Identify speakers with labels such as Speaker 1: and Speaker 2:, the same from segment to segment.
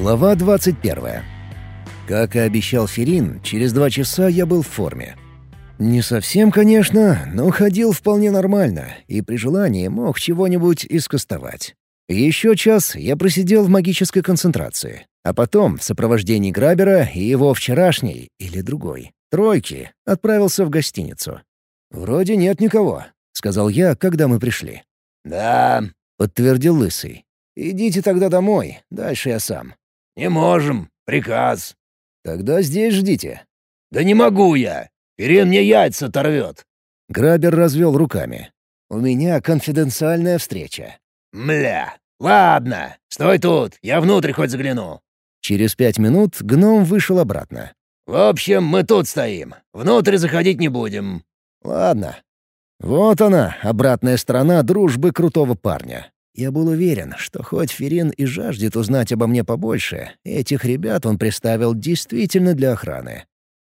Speaker 1: Глава 21. Как и обещал Ферин, через два часа я был в форме. Не совсем, конечно, но ходил вполне нормально и при желании мог чего-нибудь искостовать. Еще час я просидел в магической концентрации, а потом в сопровождении Грабера и его вчерашней, или другой, тройки, отправился в гостиницу. «Вроде нет никого», — сказал я, когда мы пришли.
Speaker 2: «Да», —
Speaker 1: подтвердил Лысый. «Идите тогда домой, дальше я сам».
Speaker 2: «Не можем. Приказ».
Speaker 1: «Тогда здесь ждите».
Speaker 2: «Да не могу я. Ирин мне яйца оторвет».
Speaker 1: Грабер развел руками. «У меня конфиденциальная встреча».
Speaker 2: «Мля. Ладно. Стой тут. Я внутрь хоть загляну».
Speaker 1: Через пять минут гном вышел обратно.
Speaker 2: «В общем, мы тут стоим. Внутрь заходить не будем».
Speaker 1: «Ладно». Вот она, обратная сторона дружбы крутого парня. Я был уверен, что хоть Ферин и жаждет узнать обо мне побольше, этих ребят он приставил действительно для охраны.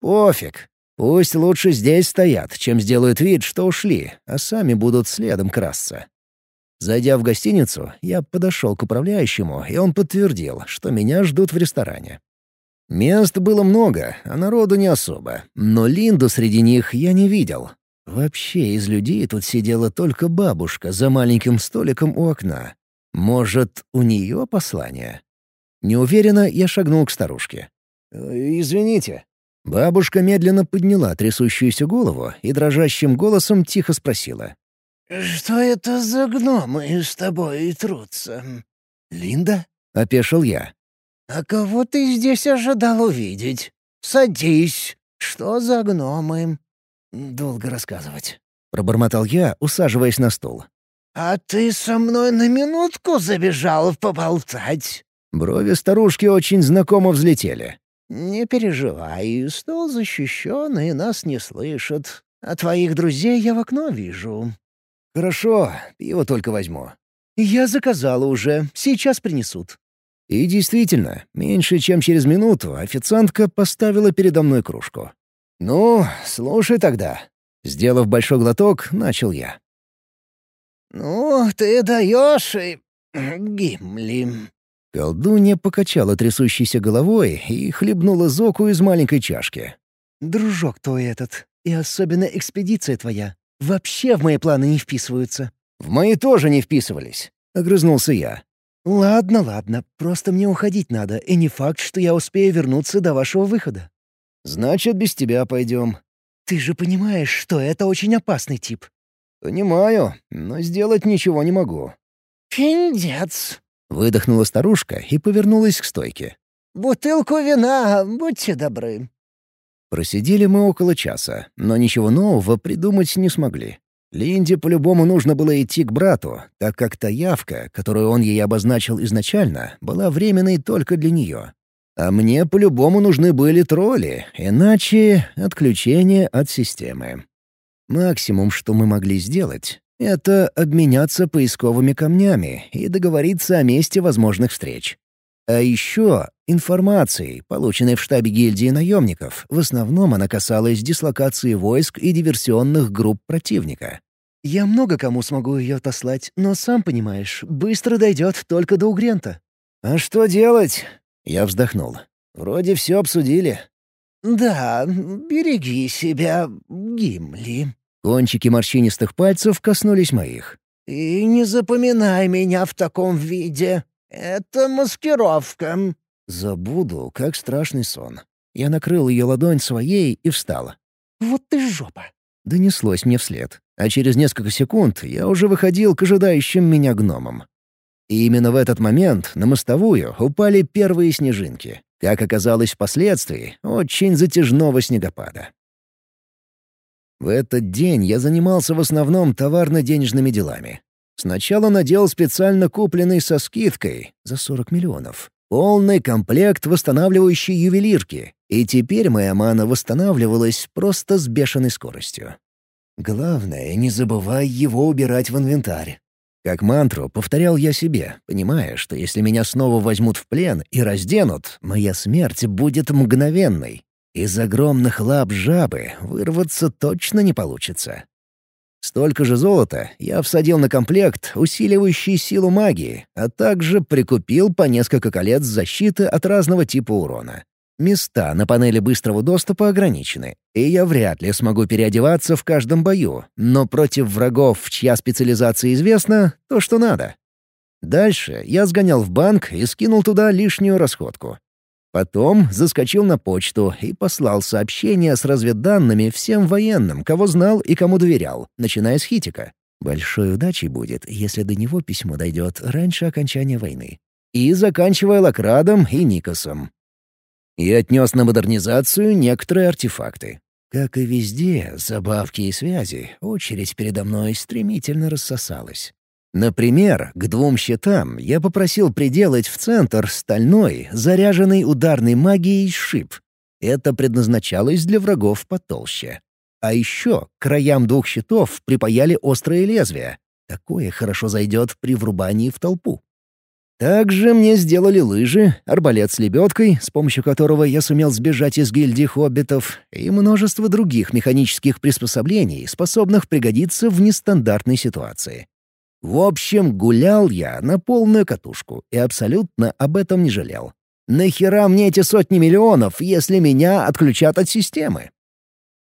Speaker 1: Пофиг. Пусть лучше здесь стоят, чем сделают вид, что ушли, а сами будут следом красться. Зайдя в гостиницу, я подошел к управляющему, и он подтвердил, что меня ждут в ресторане. Мест было много, а народу не особо, но Линду среди них я не видел, Вообще из людей тут сидела только бабушка за маленьким столиком у окна. Может, у нее послание? Неуверенно я шагнул к старушке. «Э, «Извините». Бабушка медленно подняла трясущуюся голову и дрожащим голосом тихо спросила.
Speaker 3: «Что это за гномы с тобой трутся?»
Speaker 1: «Линда?» — опешил я.
Speaker 3: «А кого ты здесь ожидал увидеть? Садись. Что за гномы?»
Speaker 1: «Долго рассказывать», — пробормотал я, усаживаясь на стул.
Speaker 3: «А ты со мной на минутку забежал поболтать?»
Speaker 1: Брови старушки очень знакомо взлетели.
Speaker 3: «Не переживай, стол защищен и нас не слышат. А твоих друзей я в окно вижу».
Speaker 1: «Хорошо, пиво только возьму».
Speaker 3: «Я заказала уже, сейчас принесут».
Speaker 1: И действительно, меньше чем через минуту официантка поставила передо мной кружку. «Ну, слушай тогда». Сделав большой глоток, начал я.
Speaker 3: «Ну, ты даешь, и... Гимли».
Speaker 1: Колдунья покачала трясущейся головой и хлебнула зоку из маленькой чашки.
Speaker 3: «Дружок твой этот, и особенно экспедиция твоя, вообще в мои планы не вписываются».
Speaker 1: «В мои тоже не вписывались», — огрызнулся я.
Speaker 3: «Ладно, ладно, просто мне уходить надо, и не факт, что я успею вернуться до вашего выхода».
Speaker 1: Значит, без тебя пойдем».
Speaker 3: «Ты же понимаешь, что это очень опасный тип».
Speaker 1: «Понимаю, но сделать ничего не могу».
Speaker 3: «Пиндец», —
Speaker 1: выдохнула старушка и повернулась к стойке.
Speaker 3: «Бутылку вина, будьте добры».
Speaker 1: Просидели мы около часа, но ничего нового придумать не смогли. Линде по-любому нужно было идти к брату, так как та явка, которую он ей обозначил изначально, была временной только для нее. А мне по-любому нужны были тролли, иначе отключение от системы. Максимум, что мы могли сделать, это обменяться поисковыми камнями и договориться о месте возможных встреч. А еще информацией, полученной в штабе гильдии наемников, в основном она касалась дислокации войск и диверсионных групп противника.
Speaker 3: «Я много кому смогу ее отослать, но, сам понимаешь, быстро дойдет только до Угрента».
Speaker 1: «А что делать? Я вздохнул. «Вроде все обсудили».
Speaker 3: «Да, береги себя, Гимли».
Speaker 1: Кончики морщинистых пальцев коснулись моих.
Speaker 3: «И не запоминай меня в таком виде. Это маскировка».
Speaker 1: «Забуду, как страшный сон». Я накрыл ее ладонь своей и встал.
Speaker 3: «Вот ты жопа!»
Speaker 1: Донеслось мне вслед. А через несколько секунд я уже выходил к ожидающим меня гномам. И именно в этот момент на мостовую упали первые снежинки, как оказалось впоследствии, очень затяжного снегопада. В этот день я занимался в основном товарно-денежными делами. Сначала надел специально купленный со скидкой за 40 миллионов. Полный комплект восстанавливающей ювелирки, и теперь моя мана восстанавливалась просто с бешеной скоростью. Главное, не забывай его убирать в инвентарь. Как мантру повторял я себе, понимая, что если меня снова возьмут в плен и разденут, моя смерть будет мгновенной. Из огромных лап жабы вырваться точно не получится. Столько же золота я всадил на комплект, усиливающий силу магии, а также прикупил по несколько колец защиты от разного типа урона. Места на панели быстрого доступа ограничены, и я вряд ли смогу переодеваться в каждом бою, но против врагов, чья специализация известна, то, что надо. Дальше я сгонял в банк и скинул туда лишнюю расходку. Потом заскочил на почту и послал сообщение с разведданными всем военным, кого знал и кому доверял, начиная с Хитика. Большой удачей будет, если до него письмо дойдет раньше окончания войны. И заканчивая Лакрадом и Никосом. И отнес на модернизацию некоторые артефакты. Как и везде, забавки и связи, очередь передо мной стремительно рассосалась. Например, к двум щитам я попросил приделать в центр стальной, заряженный ударной магией шип. Это предназначалось для врагов потолще. А еще к краям двух щитов припаяли острые лезвия. Такое хорошо зайдет при врубании в толпу. Также мне сделали лыжи, арбалет с лебедкой, с помощью которого я сумел сбежать из гильдии хоббитов, и множество других механических приспособлений, способных пригодиться в нестандартной ситуации. В общем, гулял я на полную катушку и абсолютно об этом не жалел. Нахера мне эти сотни миллионов, если меня отключат от системы?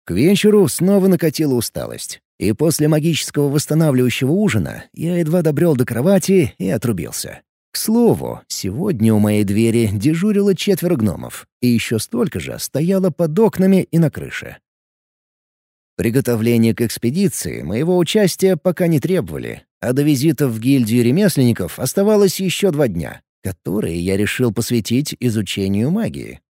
Speaker 1: К вечеру снова накатила усталость. И после магического восстанавливающего ужина я едва добрел до кровати и отрубился. К слову, сегодня у моей двери дежурило четверо гномов, и еще столько же стояло под окнами и на крыше. Приготовление к экспедиции моего участия пока не требовали, а до визита в гильдию ремесленников оставалось еще два дня, которые я решил посвятить изучению магии.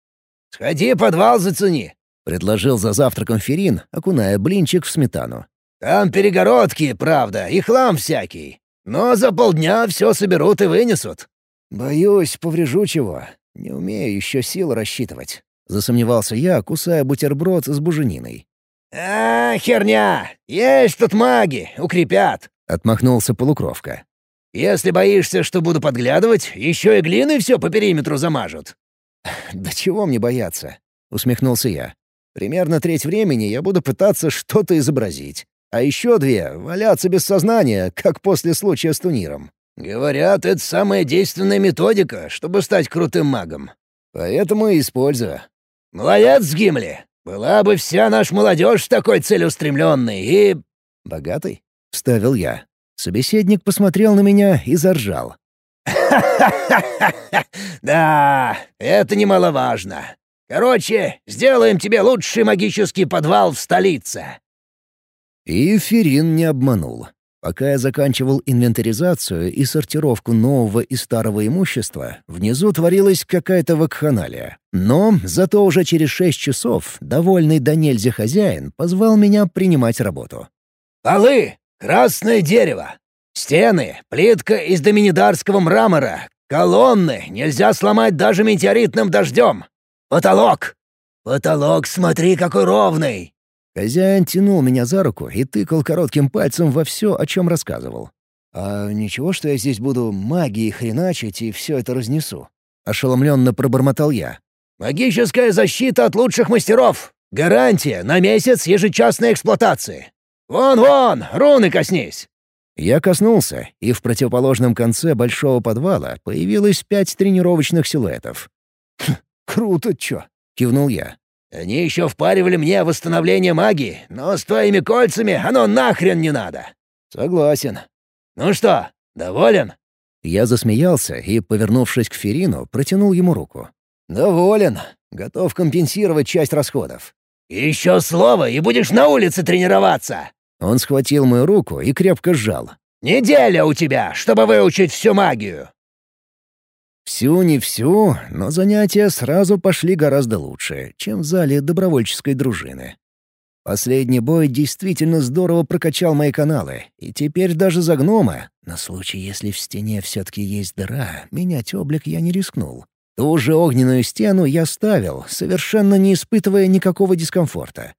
Speaker 2: «Сходи подвал зацени», —
Speaker 1: предложил за завтраком Ферин, окуная блинчик в сметану.
Speaker 2: «Там перегородки, правда, и хлам всякий. Но за полдня все соберут и вынесут».
Speaker 1: «Боюсь, поврежу чего. Не умею еще сил рассчитывать», — засомневался я, кусая бутерброд с бужениной.
Speaker 2: «А, херня! Есть тут маги, укрепят!» — отмахнулся полукровка. «Если боишься, что буду подглядывать, еще и глиной все по периметру замажут».
Speaker 1: «Да чего мне бояться?» — усмехнулся я. «Примерно треть времени я буду пытаться что-то изобразить. А еще две — валяться без сознания, как после случая с турниром».
Speaker 2: «Говорят, это самая действенная методика, чтобы стать крутым магом».
Speaker 1: «Поэтому и использую».
Speaker 2: «Молодец, Гимли! Была бы вся наша молодежь такой целеустремленной и...»
Speaker 1: «Богатый?» — вставил я. Собеседник посмотрел на меня и заржал.
Speaker 2: Да, это немаловажно. Короче, сделаем тебе лучший магический подвал в столице».
Speaker 1: И Ферин не обманул. Пока я заканчивал инвентаризацию и сортировку нового и старого имущества, внизу творилась какая-то вакханалия. Но зато уже через шесть часов довольный до нельзя хозяин позвал меня принимать работу.
Speaker 2: «Полы! Красное дерево! Стены! Плитка из доминидарского мрамора! Колонны! Нельзя сломать даже метеоритным дождем! Потолок! Потолок, смотри, какой ровный!
Speaker 1: Хозяин тянул меня за руку и тыкал коротким пальцем во все, о чем рассказывал. «А ничего, что я здесь буду магией хреначить и все это разнесу?» — ошеломленно пробормотал я.
Speaker 2: «Магическая защита от лучших мастеров! Гарантия на месяц ежечасной эксплуатации! Вон-вон, руны коснись!»
Speaker 1: Я коснулся, и в противоположном конце большого подвала появилось пять тренировочных силуэтов. «Хм, «Круто, чё!» — кивнул я.
Speaker 2: Они еще впаривали мне восстановление магии, но с твоими кольцами оно нахрен не надо».
Speaker 1: «Согласен».
Speaker 2: «Ну что, доволен?»
Speaker 1: Я засмеялся и, повернувшись к Ферину, протянул ему руку. «Доволен. Готов компенсировать часть расходов».
Speaker 2: «Еще слово, и будешь на улице тренироваться!»
Speaker 1: Он схватил мою руку и крепко сжал.
Speaker 2: «Неделя у тебя, чтобы выучить всю магию!»
Speaker 1: Всю не всю, но занятия сразу пошли гораздо лучше, чем в зале добровольческой дружины. Последний бой действительно здорово прокачал мои каналы, и теперь даже за гнома, на случай, если в стене все-таки есть дыра, менять облик я не рискнул. Ту же огненную стену я ставил, совершенно не испытывая никакого дискомфорта.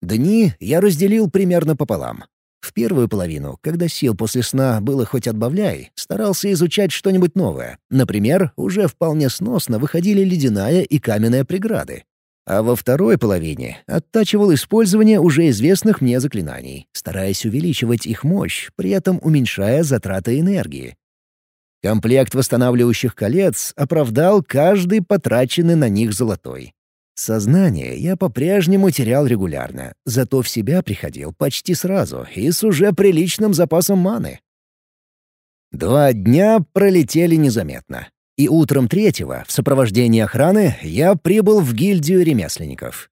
Speaker 1: Дни я разделил примерно пополам. В первую половину, когда сил после сна было хоть отбавляй, старался изучать что-нибудь новое. Например, уже вполне сносно выходили ледяная и каменная преграды. А во второй половине оттачивал использование уже известных мне заклинаний, стараясь увеличивать их мощь, при этом уменьшая затраты энергии. Комплект восстанавливающих колец оправдал каждый потраченный на них золотой. Сознание я по-прежнему терял регулярно, зато в себя приходил почти сразу и с уже приличным запасом маны. Два дня пролетели незаметно. И утром третьего, в сопровождении охраны, я прибыл в гильдию ремесленников.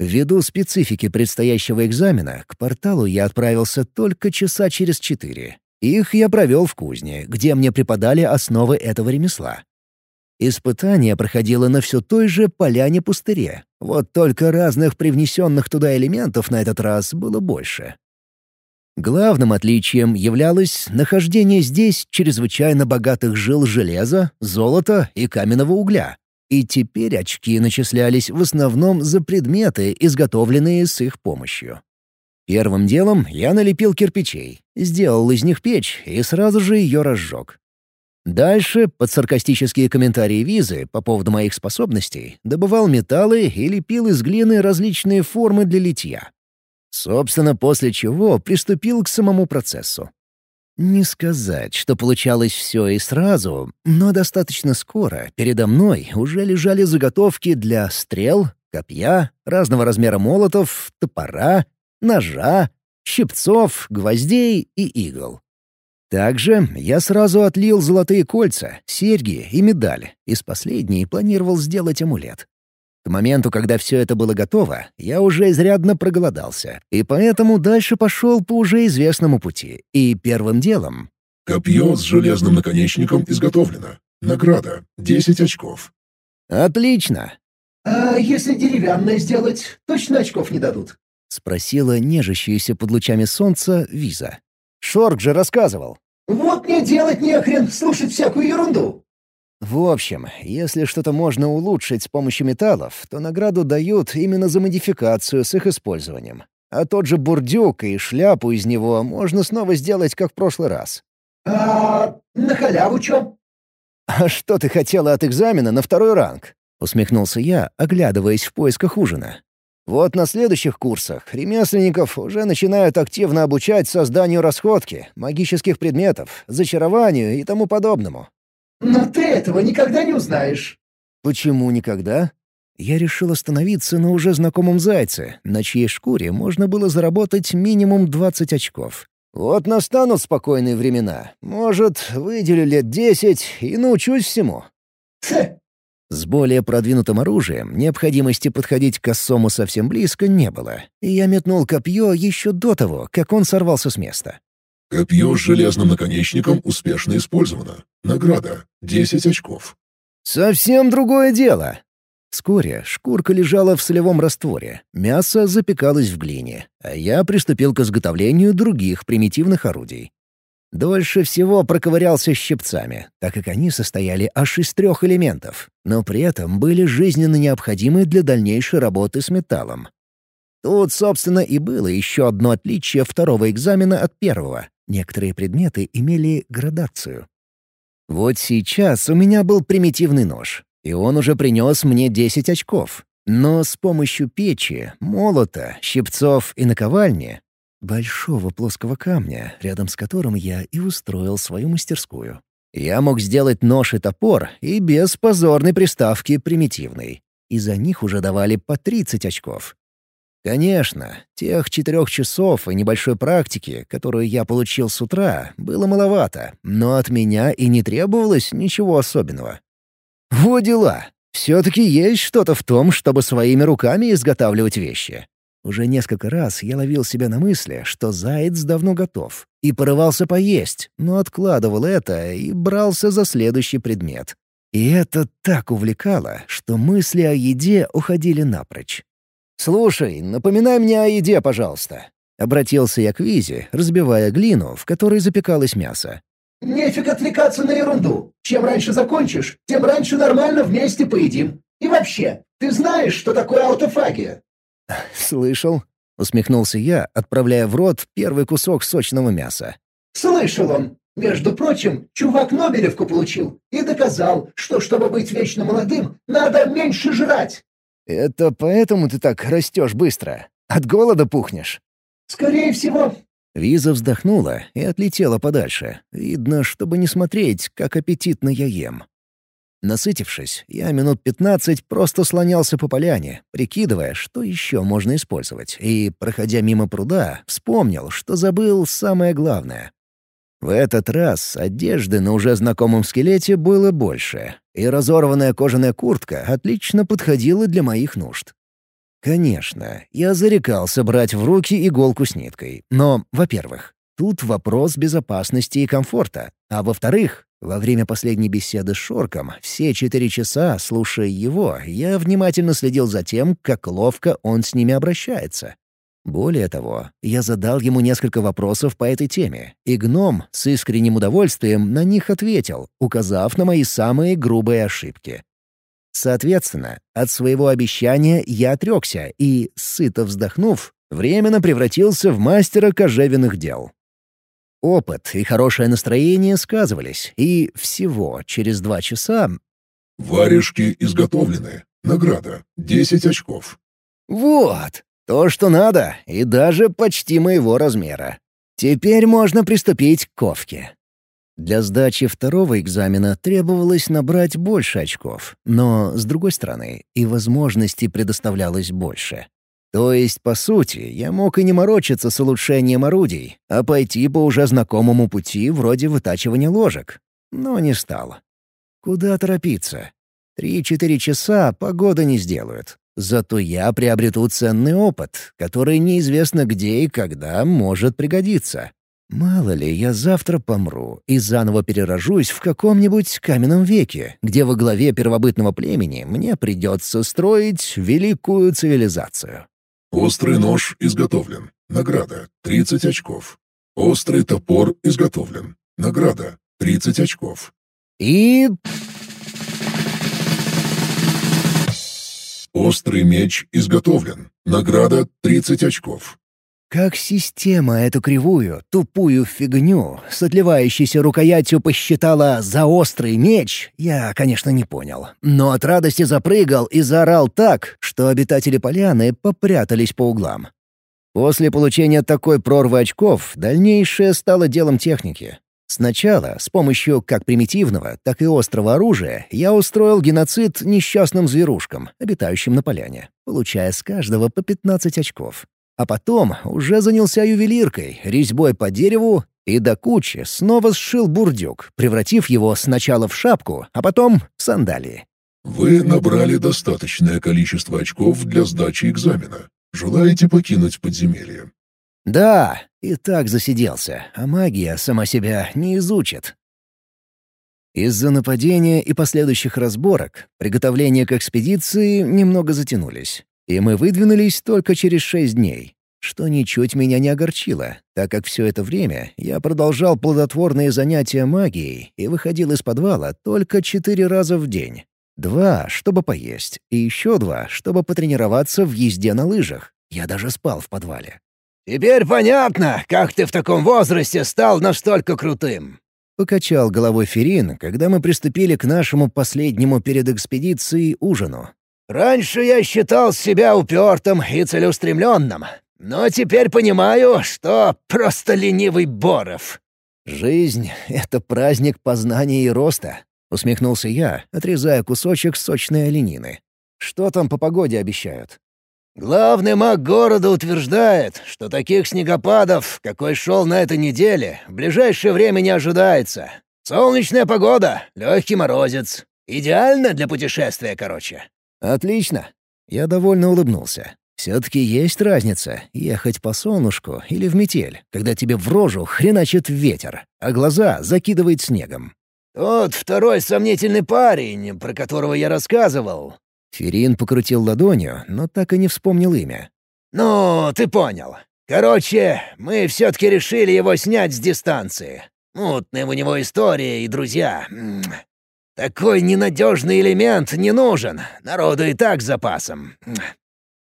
Speaker 1: Ввиду специфики предстоящего экзамена, к порталу я отправился только часа через четыре. Их я провел в кузне, где мне преподали основы этого ремесла. Испытание проходило на все той же поляне-пустыре, вот только разных привнесенных туда элементов на этот раз было больше. Главным отличием являлось нахождение здесь чрезвычайно богатых жил железа, золота и каменного угля. И теперь очки начислялись в основном за предметы, изготовленные с их помощью. Первым делом я налепил кирпичей, сделал из них печь и сразу же ее разжег. Дальше, под саркастические комментарии Визы по поводу моих способностей, добывал металлы и лепил из глины различные формы для литья. Собственно, после чего приступил к самому процессу. Не сказать, что получалось все и сразу, но достаточно скоро передо мной уже лежали заготовки для стрел, копья, разного размера молотов, топора, ножа, щипцов, гвоздей и игл. Также я сразу отлил золотые кольца, серьги и медаль. Из последней планировал сделать амулет. К моменту, когда все это было готово, я уже изрядно проголодался, и поэтому дальше пошел по уже известному пути. И первым делом...
Speaker 4: Копье с железным наконечником изготовлено. Награда — 10 очков.
Speaker 1: Отлично.
Speaker 3: «А если деревянное сделать, точно очков не дадут?»
Speaker 1: — спросила нежащаяся под лучами солнца Виза. «Шорк же рассказывал».
Speaker 3: «Вот мне делать нехрен, слушать всякую ерунду.
Speaker 1: В общем, если что-то можно улучшить с помощью металлов, то награду дают именно за модификацию с их использованием. А тот же бурдюк и шляпу из него можно снова сделать, как в прошлый раз.
Speaker 3: «А на халяву чё?»
Speaker 1: «А что ты хотела от экзамена на второй ранг?» — усмехнулся я, оглядываясь в поисках ужина. «Вот на следующих курсах ремесленников уже начинают активно обучать созданию расходки, магических предметов, зачарованию и тому подобному.
Speaker 3: Но ты этого никогда не узнаешь».
Speaker 1: «Почему никогда?» Я решил остановиться на уже знакомом зайце, на чьей шкуре можно было заработать минимум 20 очков. Вот настанут спокойные времена. Может, выделю лет десять и научусь всему.
Speaker 3: Хе.
Speaker 1: С более продвинутым оружием необходимости подходить к косому совсем близко не было, и я метнул копье еще до того, как он сорвался с места.
Speaker 4: Копье с железным наконечником успешно использовано. Награда — 10 очков.
Speaker 1: Совсем другое дело. Вскоре шкурка лежала в солевом растворе, мясо запекалось в глине, а я приступил к изготовлению других примитивных орудий. Дольше всего проковырялся щипцами, так как они состояли аж из трех элементов, но при этом были жизненно необходимы для дальнейшей работы с металлом. Тут, собственно, и было еще одно отличие второго экзамена от первого. Некоторые предметы имели градацию. Вот сейчас у меня был примитивный нож, и он уже принес мне 10 очков. Но с помощью печи, молота, щипцов и наковальни большого плоского камня, рядом с которым я и устроил свою мастерскую. Я мог сделать нож и топор и без позорной приставки примитивный. И за них уже давали по 30 очков. Конечно, тех четырех часов и небольшой практики, которую я получил с утра, было маловато, но от меня и не требовалось ничего особенного. Во дела! Все-таки есть что-то в том, чтобы своими руками изготавливать вещи. Уже несколько раз я ловил себя на мысли, что заяц давно готов, и порывался поесть, но откладывал это и брался за следующий предмет. И это так увлекало, что мысли о еде уходили напрочь. «Слушай, напоминай мне о еде, пожалуйста». Обратился я к Визе, разбивая глину, в которой запекалось мясо.
Speaker 3: «Нефиг отвлекаться на ерунду. Чем раньше закончишь, тем раньше нормально вместе поедим. И вообще, ты знаешь, что такое аутофагия?»
Speaker 1: «Слышал», — усмехнулся я, отправляя в рот первый кусок сочного мяса.
Speaker 3: «Слышал он. Между прочим, чувак Нобелевку получил и доказал, что, чтобы быть вечно молодым, надо меньше жрать.
Speaker 1: Это поэтому ты так растешь быстро? От голода пухнешь?»
Speaker 3: «Скорее всего».
Speaker 1: Виза вздохнула и отлетела подальше. Видно, чтобы не смотреть, как аппетитно я ем. Насытившись, я минут пятнадцать просто слонялся по поляне, прикидывая, что еще можно использовать, и, проходя мимо пруда, вспомнил, что забыл самое главное. В этот раз одежды на уже знакомом скелете было больше, и разорванная кожаная куртка отлично подходила для моих нужд. Конечно, я зарекался брать в руки иголку с ниткой, но, во-первых, тут вопрос безопасности и комфорта, а во-вторых, во время последней беседы с Шорком, все четыре часа, слушая его, я внимательно следил за тем, как ловко он с ними обращается. Более того, я задал ему несколько вопросов по этой теме, и гном с искренним удовольствием на них ответил, указав на мои самые грубые ошибки. Соответственно, от своего обещания я отрекся и, сыто вздохнув, временно превратился в мастера кожевенных дел. Опыт и хорошее настроение сказывались, и всего через два часа...
Speaker 4: «Варежки изготовлены. Награда — 10 очков».
Speaker 1: «Вот! То, что надо, и даже почти моего размера. Теперь можно приступить к ковке». Для сдачи второго экзамена требовалось набрать больше очков, но, с другой стороны, и возможностей предоставлялось больше. То есть, по сути, я мог и не морочиться с улучшением орудий, а пойти по уже знакомому пути вроде вытачивания ложек. Но не стал. Куда торопиться? Три-четыре часа погода не сделают. Зато я приобрету ценный опыт, который неизвестно где и когда может пригодиться. Мало ли, я завтра помру и заново перерожусь в каком-нибудь каменном веке, где во главе первобытного племени мне придется строить великую цивилизацию.
Speaker 4: Острый нож изготовлен. Награда — 30 очков. Острый топор изготовлен. Награда — 30 очков.
Speaker 1: И...
Speaker 4: Острый меч изготовлен. Награда — 30 очков.
Speaker 1: Как система эту кривую, тупую фигню с отливающейся рукоятью посчитала за острый меч, я, конечно, не понял. Но от радости запрыгал и заорал так, что обитатели поляны попрятались по углам. После получения такой прорвы очков дальнейшее стало делом техники. Сначала с помощью как примитивного, так и острого оружия я устроил геноцид несчастным зверушкам, обитающим на поляне, получая с каждого по 15 очков. А потом уже занялся ювелиркой, резьбой по дереву и до кучи снова сшил бурдюк, превратив его сначала в шапку, а потом в сандалии.
Speaker 4: Вы набрали достаточное количество очков для сдачи экзамена. Желаете покинуть подземелье?
Speaker 1: Да, и так засиделся, а магия сама себя не изучит. Из-за нападения и последующих разборок приготовления к экспедиции немного затянулись. И мы выдвинулись только через шесть дней, что ничуть меня не огорчило, так как все это время я продолжал плодотворные занятия магией и выходил из подвала только четыре раза в день. Два, чтобы поесть, и еще два, чтобы потренироваться в езде на лыжах. Я даже спал в подвале.
Speaker 2: «Теперь понятно, как ты в таком возрасте стал настолько крутым!»
Speaker 1: Покачал головой Ферин, когда мы приступили к нашему последнему перед экспедицией ужину.
Speaker 2: Раньше я считал себя упертым и целеустремленным, но теперь понимаю, что просто ленивый Боров».
Speaker 1: «Жизнь — это праздник познания и роста», — усмехнулся я, отрезая кусочек сочной оленины. «Что там по погоде обещают?»
Speaker 2: «Главный маг города утверждает, что таких снегопадов, какой шел на этой неделе, в ближайшее время не ожидается. Солнечная погода, легкий морозец. Идеально для путешествия, короче».
Speaker 1: «Отлично!» Я довольно улыбнулся. «Все-таки есть разница, ехать по солнышку или в метель, когда тебе в рожу хреначит ветер, а глаза закидывает снегом».
Speaker 2: «Тот второй сомнительный парень, про которого я рассказывал».
Speaker 1: Ферин покрутил ладонью, но так и не вспомнил имя.
Speaker 2: «Ну, ты понял. Короче, мы все-таки решили его снять с дистанции. Мутная у него история и друзья. Такой ненадежный элемент не нужен. Народу и так с запасом.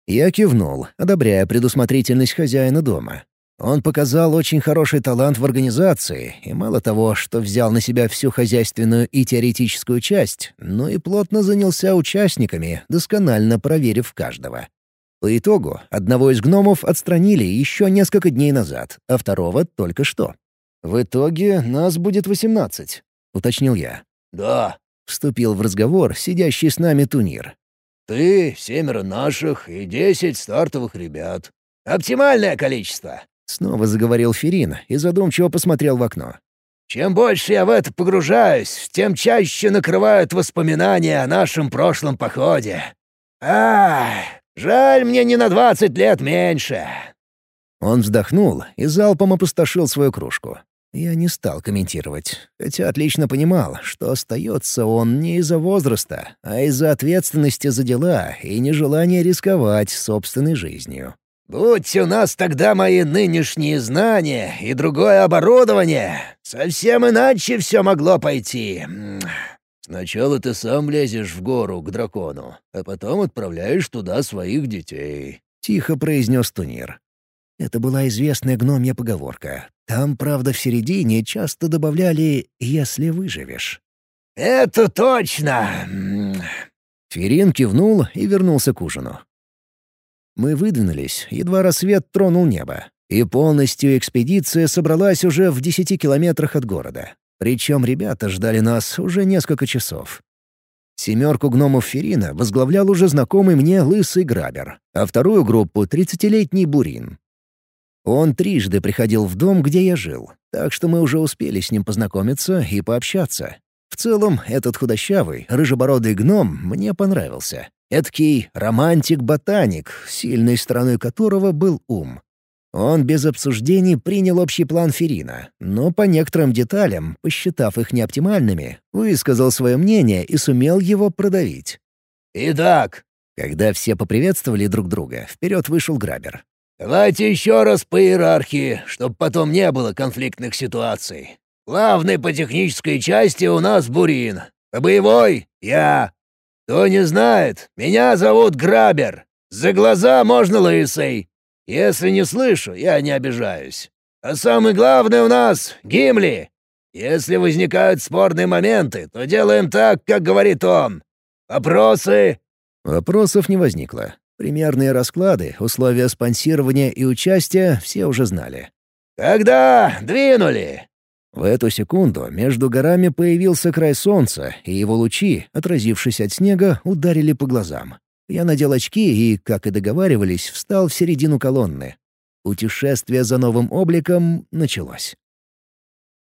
Speaker 1: Я кивнул, одобряя предусмотрительность хозяина дома. Он показал очень хороший талант в организации, и мало того, что взял на себя всю хозяйственную и теоретическую часть, но и плотно занялся участниками, досконально проверив каждого. По итогу, одного из гномов отстранили еще несколько дней назад, а второго — только что. «В итоге нас будет восемнадцать», — уточнил я.
Speaker 2: «Да», —
Speaker 1: вступил в разговор сидящий с нами Тунир.
Speaker 2: «Ты, семеро наших и десять стартовых ребят. Оптимальное количество.
Speaker 1: Снова заговорил Ферин и задумчиво посмотрел в окно.
Speaker 2: «Чем больше я в это погружаюсь, тем чаще накрывают воспоминания о нашем прошлом походе. Ах, жаль мне не на двадцать лет меньше».
Speaker 1: Он вздохнул и залпом опустошил свою кружку. Я не стал комментировать, хотя отлично понимал, что остается он не из-за возраста, а из-за ответственности за дела и нежелания рисковать собственной жизнью.
Speaker 2: Будь у нас тогда мои нынешние знания и другое оборудование, совсем иначе все могло пойти. Сначала ты сам лезешь в гору к дракону, а потом отправляешь туда своих детей», —
Speaker 1: тихо произнес Тунир. Это была известная гномья поговорка. Там, правда, в середине часто добавляли «если выживешь».
Speaker 2: «Это точно!»
Speaker 1: Ферин кивнул и вернулся к ужину. Мы выдвинулись, едва рассвет тронул небо, и полностью экспедиция собралась уже в десяти километрах от города. Причем ребята ждали нас уже несколько часов. Семерку гномов Ферина возглавлял уже знакомый мне лысый грабер, а вторую группу — тридцатилетний Бурин. Он трижды приходил в дом, где я жил, так что мы уже успели с ним познакомиться и пообщаться. В целом, этот худощавый, рыжебородый гном мне понравился. Эдкий романтик-ботаник, сильной стороной которого был ум. Он без обсуждений принял общий план Ферина, но по некоторым деталям, посчитав их неоптимальными, высказал свое мнение и сумел его продавить.
Speaker 2: «Итак...»
Speaker 1: Когда все поприветствовали друг друга, вперед вышел Грабер.
Speaker 2: «Давайте еще раз по иерархии, чтобы потом не было конфликтных ситуаций. Главный по технической части у нас Бурин, по боевой — я, кто не знает, меня зовут Грабер. За глаза можно лысый. Если не слышу, я не обижаюсь. А самый главный у нас — Гимли. Если возникают спорные моменты, то делаем так, как говорит он. Вопросы?»
Speaker 1: Вопросов не возникло. Примерные расклады, условия спонсирования и участия все уже знали.
Speaker 2: «Когда двинули?»
Speaker 1: В эту секунду между горами появился край солнца, и его лучи, отразившись от снега, ударили по глазам. Я надел очки и, как и договаривались, встал в середину колонны. Путешествие за новым обликом началось.